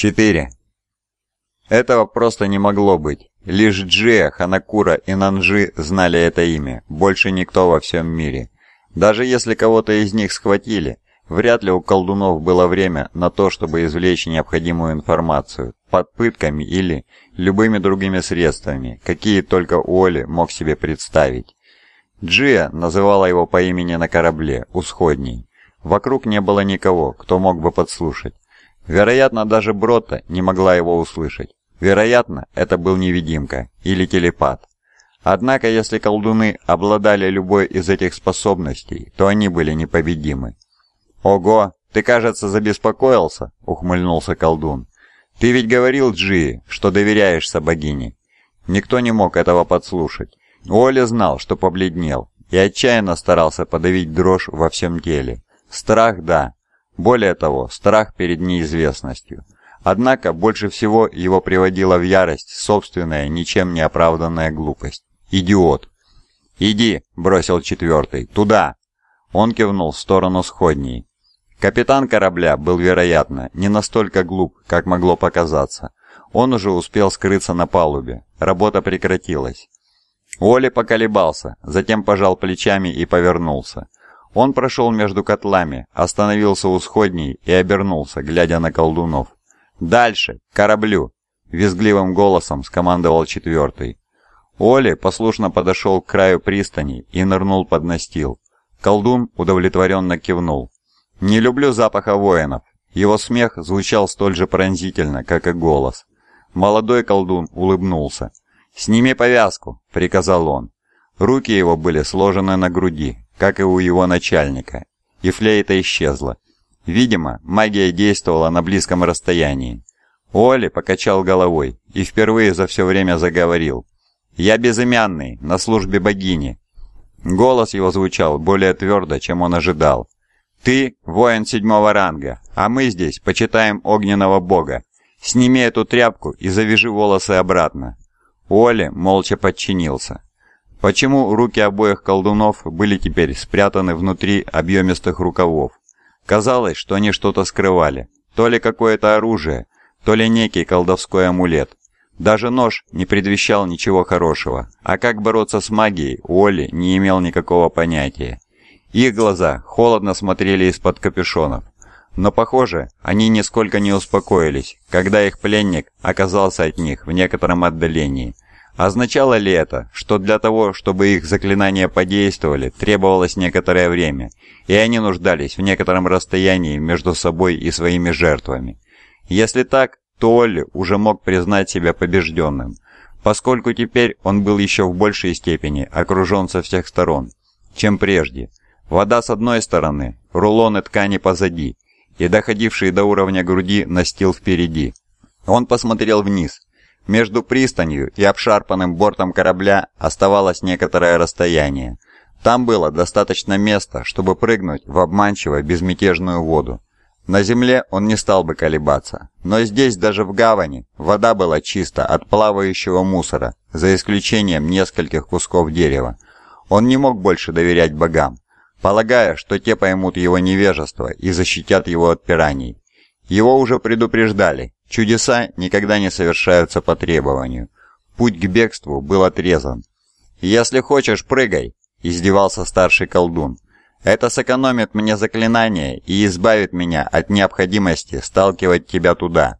4. Этого просто не могло быть. Лишь Джия, Ханакура и Нанжи знали это имя, больше никто во всем мире. Даже если кого-то из них схватили, вряд ли у колдунов было время на то, чтобы извлечь необходимую информацию, под пытками или любыми другими средствами, какие только Оли мог себе представить. Джия называла его по имени на корабле, Усходний. Вокруг не было никого, кто мог бы подслушать. Вероятно, даже Бротта не могла его услышать. Вероятно, это был невидимка или телепат. Однако, если колдуны обладали любой из этих способностей, то они были непобедимы. «Ого, ты, кажется, забеспокоился?» — ухмыльнулся колдун. «Ты ведь говорил Джии, что доверяешься богине». Никто не мог этого подслушать. Оля знал, что побледнел, и отчаянно старался подавить дрожь во всем теле. Страх – да. Более того, страх перед неизвестностью. Однако больше всего его приводила в ярость собственная, ничем не оправданная глупость. «Идиот!» «Иди!» – бросил четвертый. «Туда!» Он кивнул в сторону сходней. Капитан корабля был, вероятно, не настолько глуп, как могло показаться. Он уже успел скрыться на палубе. Работа прекратилась. Оли поколебался, затем пожал плечами и повернулся. Он прошел между котлами, остановился у сходней и обернулся, глядя на колдунов. «Дальше! К кораблю!» — визгливым голосом скомандовал четвертый. Оли послушно подошел к краю пристани и нырнул под настил. Колдун удовлетворенно кивнул. «Не люблю запаха воинов». Его смех звучал столь же пронзительно, как и голос. Молодой колдун улыбнулся. «Сними повязку», — приказал он. Руки его были сложены на груди, как и у его начальника, и флейта исчезла. Видимо, магия действовала на близком расстоянии. Оли покачал головой и впервые за все время заговорил. «Я безымянный, на службе богини». Голос его звучал более твердо, чем он ожидал. «Ты – воин седьмого ранга, а мы здесь почитаем огненного бога. Сними эту тряпку и завяжи волосы обратно». Оли молча подчинился. Почему руки обоих колдунов были теперь спрятаны внутри объемистых рукавов? Казалось, что они что-то скрывали. То ли какое-то оружие, то ли некий колдовской амулет. Даже нож не предвещал ничего хорошего, а как бороться с магией Уолли не имел никакого понятия. Их глаза холодно смотрели из-под капюшонов. Но, похоже, они нисколько не успокоились, когда их пленник оказался от них в некотором отдалении – Означало ли это, что для того, чтобы их заклинания подействовали, требовалось некоторое время, и они нуждались в некотором расстоянии между собой и своими жертвами? Если так, то Олли уже мог признать себя побежденным, поскольку теперь он был еще в большей степени окружен со всех сторон, чем прежде. Вода с одной стороны, рулоны ткани позади, и доходивший до уровня груди настил впереди. Он посмотрел вниз, между пристанью и обшарпанным бортом корабля оставалось некоторое расстояние. Там было достаточно места, чтобы прыгнуть в обманчиво безмятежную воду. На земле он не стал бы колебаться, но здесь, даже в гавани, вода была чиста от плавающего мусора, за исключением нескольких кусков дерева. Он не мог больше доверять богам, полагая, что те поймут его невежество и защитят его от пираний. Его уже предупреждали, Чудеса никогда не совершаются по требованию. Путь к бегству был отрезан. «Если хочешь, прыгай!» – издевался старший колдун. «Это сэкономит мне заклинание и избавит меня от необходимости сталкивать тебя туда».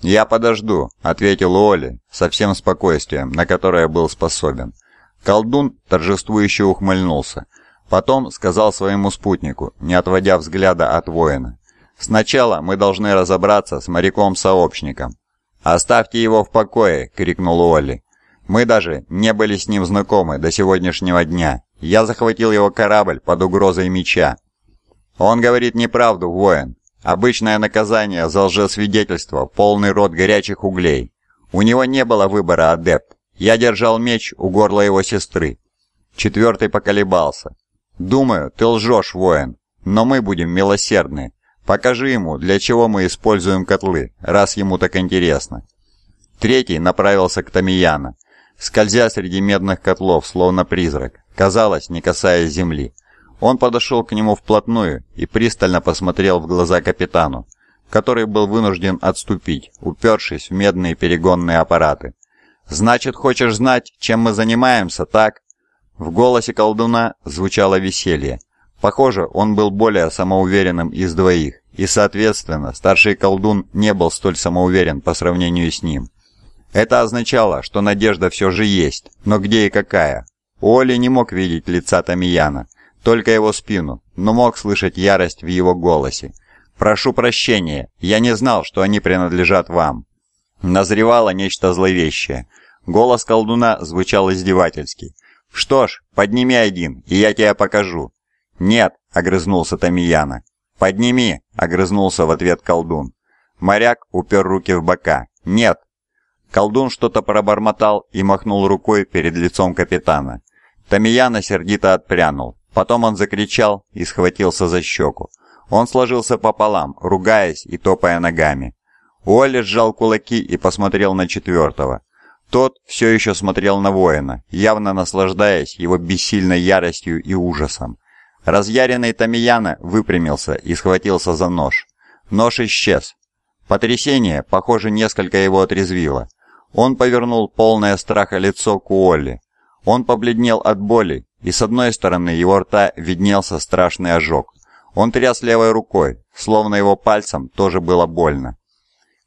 «Я подожду», — ответил Оли со всем спокойствием, на которое был способен. Колдун торжествующе ухмыльнулся. Потом сказал своему спутнику, не отводя взгляда от воина. Сначала мы должны разобраться с моряком-сообщником». «Оставьте его в покое!» — крикнул Уолли. «Мы даже не были с ним знакомы до сегодняшнего дня. Я захватил его корабль под угрозой меча». «Он говорит неправду, воин. Обычное наказание за лжесвидетельство, полный рот горячих углей. У него не было выбора, адепт. Я держал меч у горла его сестры». Четвертый поколебался. «Думаю, ты лжешь, воин, но мы будем милосердны. Покажи ему, для чего мы используем котлы, раз ему так интересно. Третий направился к Тамияна, скользя среди медных котлов, словно призрак, казалось, не касаясь земли. Он подошел к нему вплотную и пристально посмотрел в глаза капитану. который был вынужден отступить, упершись в медные перегонные аппараты. «Значит, хочешь знать, чем мы занимаемся, так?» В голосе колдуна звучало веселье. Похоже, он был более самоуверенным из двоих, и, соответственно, старший колдун не был столь самоуверен по сравнению с ним. Это означало, что надежда все же есть, но где и какая? Оли не мог видеть лица Тамияна, только его спину, но мог слышать ярость в его голосе. «Прошу прощения, я не знал, что они принадлежат вам». Назревало нечто зловещее. Голос колдуна звучал издевательски. «Что ж, подними один, и я тебе покажу». «Нет», — огрызнулся Тамияна. «Подними», — огрызнулся в ответ колдун. Моряк упер руки в бока. «Нет». Колдун что-то пробормотал и махнул рукой перед лицом капитана. Тамияна сердито отпрянул. Потом он закричал и схватился за щеку. Он сложился пополам, ругаясь и топая ногами. Уолли сжал кулаки и посмотрел на четвертого. Тот все еще смотрел на воина, явно наслаждаясь его бессильной яростью и ужасом. Разъяренный Тамияна выпрямился и схватился за нож. Нож исчез. Потрясение, похоже, несколько его отрезвило. Он повернул полное страха лицо к Уолли. Он побледнел от боли, и с одной стороны его рта виднелся страшный ожог. Он тряс левой рукой, словно его пальцем тоже было больно.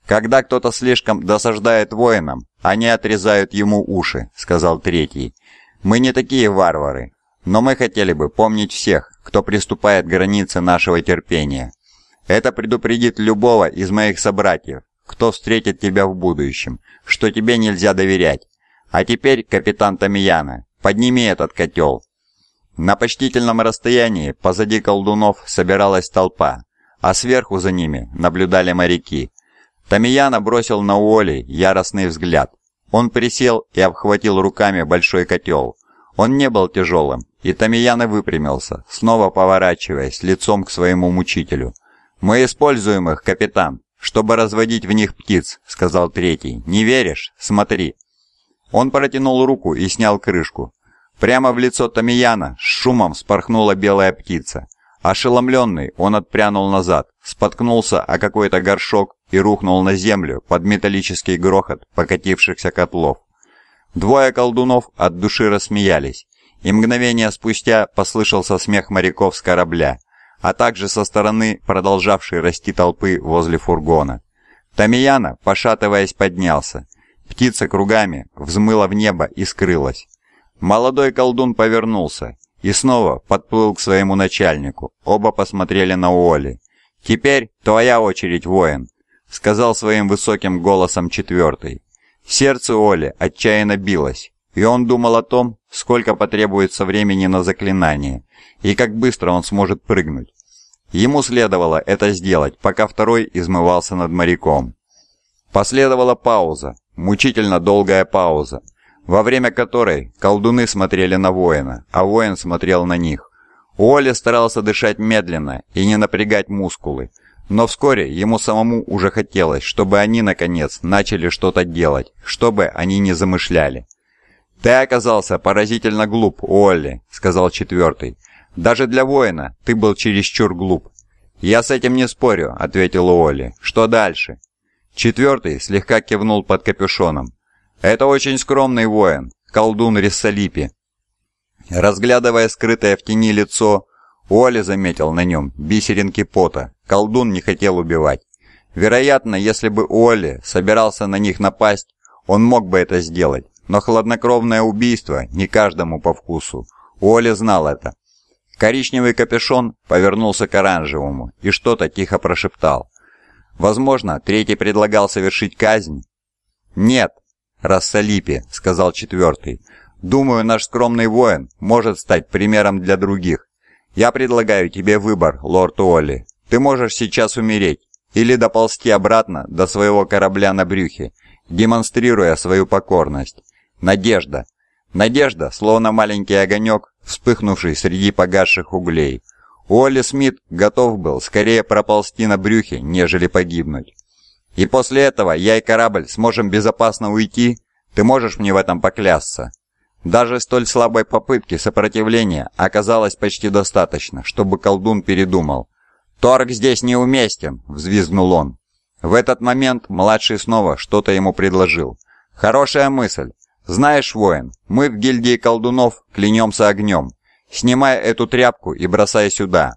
«Когда кто-то слишком досаждает воинам, они отрезают ему уши», — сказал третий. «Мы не такие варвары, но мы хотели бы помнить всех, кто приступает к границе нашего терпения. Это предупредит любого из моих собратьев, кто встретит тебя в будущем, что тебе нельзя доверять. А теперь, капитан Тамияна, подними этот котел». На почтительном расстоянии позади колдунов собиралась толпа, а сверху за ними наблюдали моряки. Тамияна бросил на Уоли яростный взгляд. Он присел и обхватил руками большой котел. Он не был тяжелым, и Тамияна выпрямился, снова поворачиваясь лицом к своему мучителю. «Мы используем их, капитан, чтобы разводить в них птиц», — сказал третий. «Не веришь? Смотри». Он протянул руку и снял крышку. Прямо в лицо Тамияна с шумом спорхнула белая птица. Ошеломленный, он отпрянул назад, споткнулся о какой-то горшок и рухнул на землю под металлический грохот покатившихся котлов. Двое колдунов от души рассмеялись, и мгновение спустя послышался смех моряков с корабля, а также со стороны продолжавшей расти толпы возле фургона. Тамияна, пошатываясь, поднялся. Птица кругами взмыла в небо и скрылась. Молодой колдун повернулся и снова подплыл к своему начальнику. Оба посмотрели на Уолли. «Теперь твоя очередь, воин», — сказал своим высоким голосом четвертый. Сердце Оли отчаянно билось, и он думал о том, сколько потребуется времени на заклинание, и как быстро он сможет прыгнуть. Ему следовало это сделать, пока второй измывался над моряком. Последовала пауза, мучительно долгая пауза, во время которой колдуны смотрели на воина, а воин смотрел на них. Уолли старался дышать медленно и не напрягать мускулы, но вскоре ему самому уже хотелось, чтобы они, наконец, начали что-то делать, чтобы они не замышляли. «Ты оказался поразительно глуп, Уолли», — сказал четвертый. «Даже для воина ты был чересчур глуп». «Я с этим не спорю», — ответил Уолли. «Что дальше?» Четвертый слегка кивнул под капюшоном. Это очень скромный воин, колдун Рессалипи. Разглядывая скрытое в тени лицо, Уолли заметил на нем бисеринки пота. Колдун не хотел убивать. Вероятно, если бы Уолли собирался на них напасть, он мог бы это сделать. Но хладнокровное убийство не каждому по вкусу. Уолли знал это. Коричневый капюшон повернулся к оранжевому и что-то тихо прошептал. Возможно, третий предлагал совершить казнь? Нет, «Рассалипи», — сказал четвертый. «Думаю, наш скромный воин может стать примером для других. Я предлагаю тебе выбор, лорд Уолли. Ты можешь сейчас умереть или доползти обратно до своего корабля на брюхе, демонстрируя свою покорность. Надежда. Надежда, словно маленький огонек, вспыхнувший среди погасших углей. Уолли Смит готов был скорее проползти на брюхе, нежели погибнуть. И после этого я и корабль сможем безопасно уйти? Ты можешь мне в этом поклясться?» Даже столь слабой попытки сопротивления оказалось почти достаточно, чтобы колдун передумал. «Торг здесь неуместен!» – взвизгнул он. В этот момент младший снова что-то ему предложил. «Хорошая мысль. Знаешь, воин, мы в гильдии колдунов клянемся огнем. Снимай эту тряпку и бросай сюда».